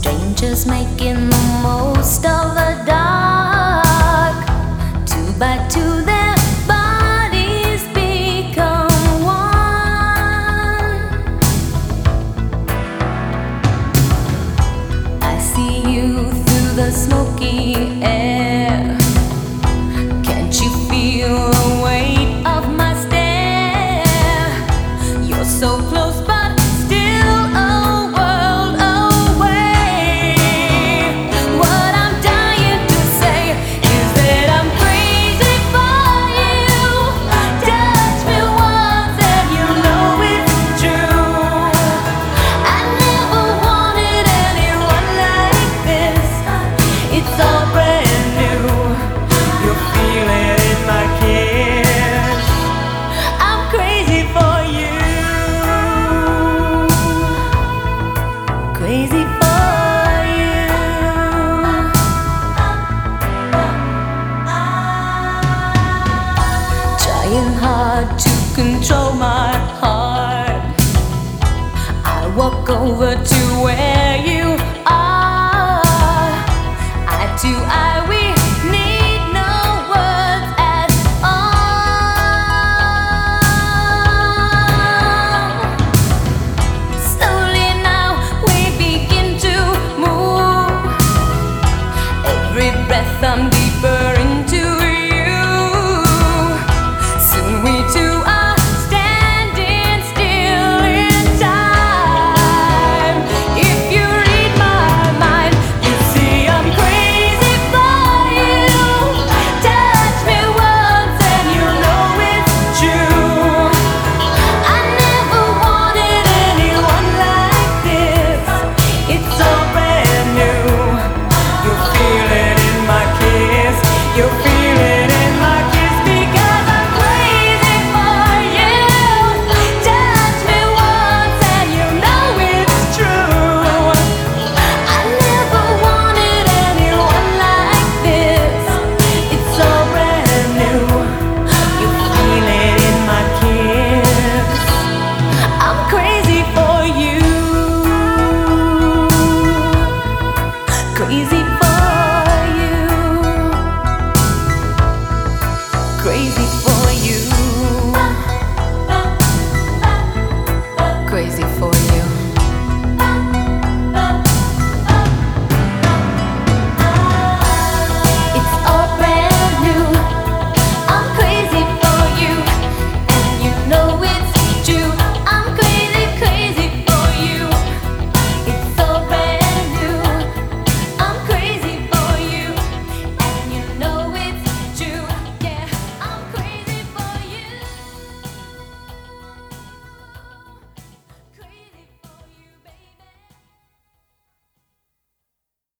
Strangers making the most of the dark. Two by two, their bodies become one. I see you through the smoky. control my heart. I walk over to where you are. I do, I we need no words at all. Slowly now we begin to move. Every breath I'm